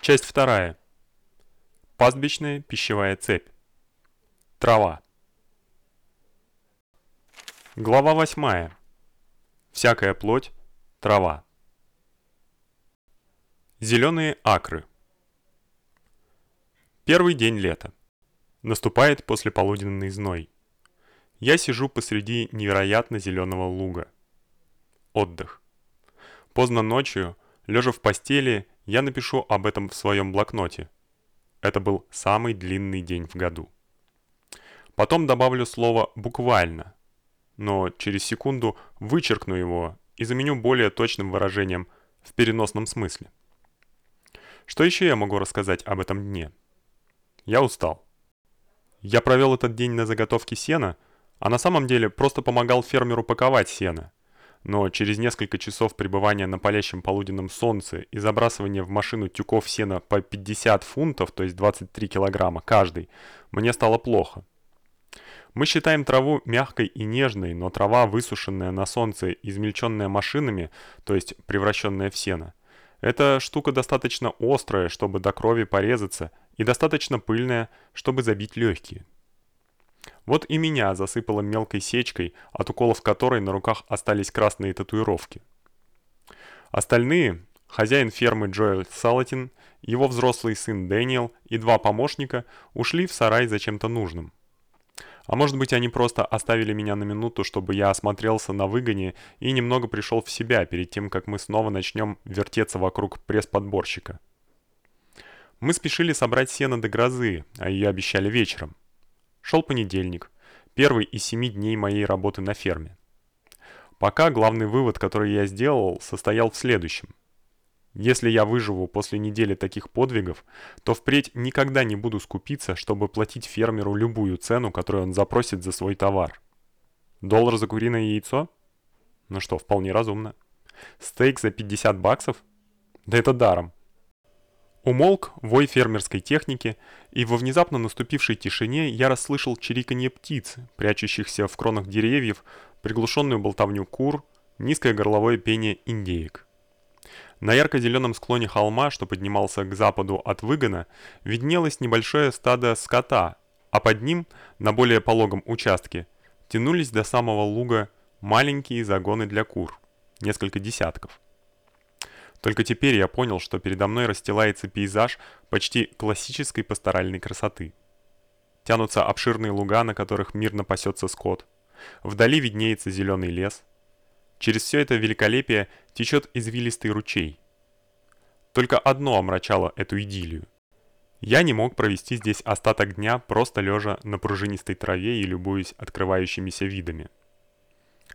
Часть вторая. Пастбищная пищевая цепь. Трава. Глава восьмая. Всякая плоть – трава. Зеленые акры. Первый день лета. Наступает послеполуденный зной. Я сижу посреди невероятно зеленого луга. Отдых. Поздно ночью, лежа в постели, я напишу об этом в своем блокноте. Это был самый длинный день в году. Потом добавлю слово «буквально», но через секунду вычеркну его и заменю более точным выражением в переносном смысле. Что еще я могу рассказать об этом дне? Я устал. Я провел этот день на заготовке сена, а на самом деле просто помогал фермеру паковать сено. Но через несколько часов пребывания на палящем полуденном солнце и забрасывания в машину тюков сена по 50 фунтов, то есть 23 килограмма каждый, мне стало плохо. Мы считаем траву мягкой и нежной, но трава, высушенная на солнце, измельченная машинами, то есть превращенная в сено, эта штука достаточно острая, чтобы до крови порезаться, и достаточно пыльная, чтобы забить легкие. Вот и меня засыпало мелкой сечкой, от уколов которой на руках остались красные татуировки. Остальные, хозяин фермы Джоэль Салатин, его взрослый сын Дэниел и два помощника ушли в сарай за чем-то нужным. А может быть, они просто оставили меня на минуту, чтобы я осмотрелся на выгоне и немного пришел в себя перед тем, как мы снова начнем вертеться вокруг пресс-подборщика. Мы спешили собрать сено до грозы, а ее обещали вечером. Шел понедельник, первый из семи дней моей работы на ферме. Пока главный вывод, который я сделал, состоял в следующем. Если я выживу после недели таких подвигов, то впредь никогда не буду скупиться, чтобы платить фермеру любую цену, которую он запросит за свой товар. Доллар за куриное яйцо? Ну что, вполне разумно. Стейк за 50 баксов? Да это даром. Умолк вой фермерской техники, и во внезапно наступившей тишине я расслышал чириканье птиц, прячущихся в кронах деревьев, приглушенную болтовню кур, низкое горловое пение индеек. На ярко-зеленом склоне холма, что поднимался к западу от выгона, виднелось небольшое стадо скота, а под ним, на более пологом участке, тянулись до самого луга маленькие загоны для кур, несколько десятков. Только теперь я понял, что передо мной расстилается пейзаж почти классической пасторальной красоты. Тянутся обширные луга, на которых мирно пасется скот. Вдали виднеется зеленый лес. Через все это великолепие течет извилистый ручей. Только одно омрачало эту идиллию. Я не мог провести здесь остаток дня, просто лежа на пружинистой траве и любуясь открывающимися видами.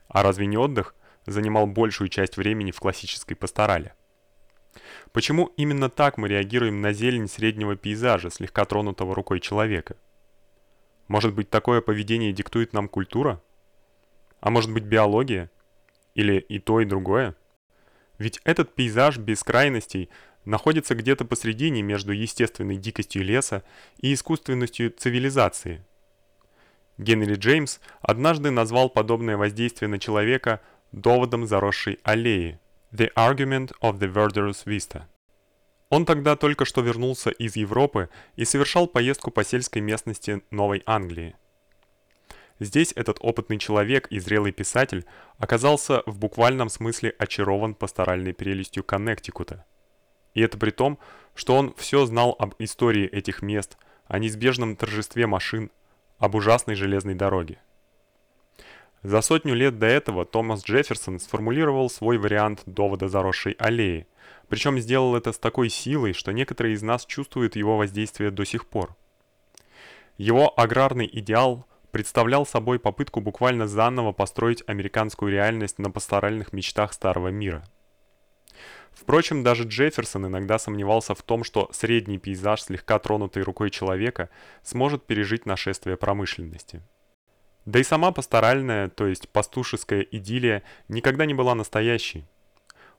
А разве не отдых занимал большую часть времени в классической пасторале? Почему именно так мы реагируем на зелень среднего пейзажа, слегка тронутого рукой человека? Может быть, такое поведение диктует нам культура? А может быть, биология? Или и то, и другое? Ведь этот пейзаж бескрайностей находится где-то посредине между естественной дикостью леса и искусственностью цивилизации. Генри Джеймс однажды назвал подобное воздействие на человека доводом заросшей аллеи. The Argument of the Verdurous Vista. Он тогда только что вернулся из Европы и совершал поездку по сельской местности Новой Англии. Здесь этот опытный человек и зрелый писатель оказался в буквальном смысле очарован пасторальной прелестью Коннектикута. И это при том, что он все знал об истории этих мест, о неизбежном торжестве машин, об ужасной железной дороге. За сотню лет до этого Томас Джефферсон сформулировал свой вариант довода заросшей аллеи, причем сделал это с такой силой, что некоторые из нас чувствуют его воздействие до сих пор. Его аграрный идеал представлял собой попытку буквально заново построить американскую реальность на пасторальных мечтах старого мира. Впрочем, даже Джефферсон иногда сомневался в том, что средний пейзаж, слегка тронутый рукой человека, сможет пережить нашествие промышленности. Да и сама пасторальная, то есть пастушеская идиллия никогда не была настоящей.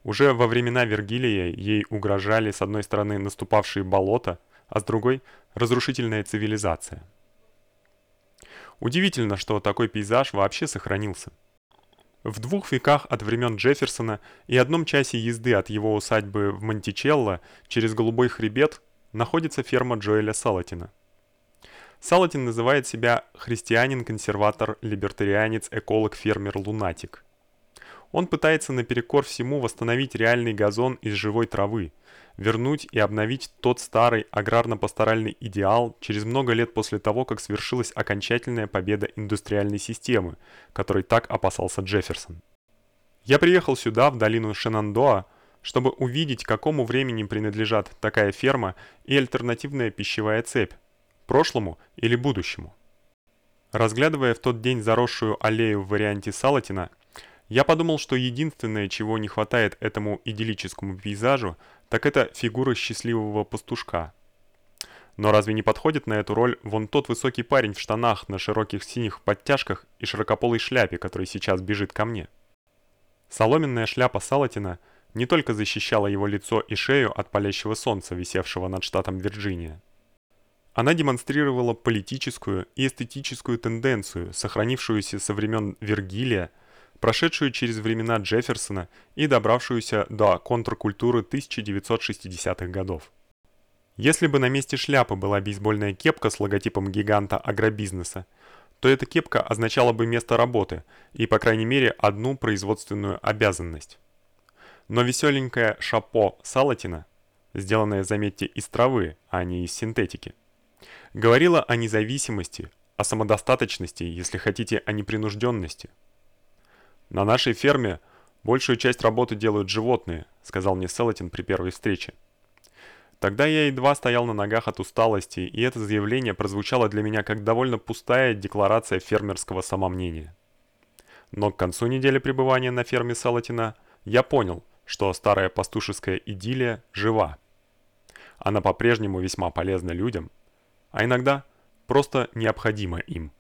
Уже во времена Вергилия ей угрожали с одной стороны наступавшие болота, а с другой разрушительная цивилизация. Удивительно, что такой пейзаж вообще сохранился. В двух веках от времен Джефферсона и одном часе езды от его усадьбы в Монтичелло через Голубой хребет находится ферма Джоэля Салатина. Салатин называет себя христианин, консерватор, либертарианец, эколог, фермер, лунатик. Он пытается наперекор всему восстановить реальный газон из живой травы, вернуть и обновить тот старый аграрно-пасторальный идеал через много лет после того, как свершилась окончательная победа индустриальной системы, которой так опасался Джефферсон. Я приехал сюда, в долину Шенандоа, чтобы увидеть, какому времени принадлежат такая ферма и альтернативная пищевая цепь, прошлому или будущему. Разглядывая в тот день заросшую аллею в варианте Салатина, я подумал, что единственное, чего не хватает этому идиллическому пейзажу, так это фигура счастливого пастушка. Но разве не подходит на эту роль вон тот высокий парень в штанах на широких синих подтяжках и широкополой шляпе, который сейчас бежит ко мне? Соломенная шляпа Салатина не только защищала его лицо и шею от палящего солнца, висевшего над штатом Вирджиния. Она демонстрировала политическую и эстетическую тенденцию, сохранившуюся со времен Вергилия, прошедшую через времена Джефферсона и добравшуюся до контркультуры 1960-х годов. Если бы на месте шляпы была бейсбольная кепка с логотипом гиганта агробизнеса, то эта кепка означала бы место работы и, по крайней мере, одну производственную обязанность. Но веселенькая шапо Салатина, сделанная, заметьте, из травы, а не из синтетики, говорила о независимости, о самодостаточности, если хотите, о непринужденности. На нашей ферме большую часть работы делают животные, сказал мне Селатин при первой встрече. Тогда я едва стоял на ногах от усталости, и это заявление прозвучало для меня как довольно пустая декларация фермерского самомнения. Но к концу недели пребывания на ферме Салатина я понял, что старая пастушеская идиллия жива. Она по-прежнему весьма полезна людям, а иногда просто необходима им.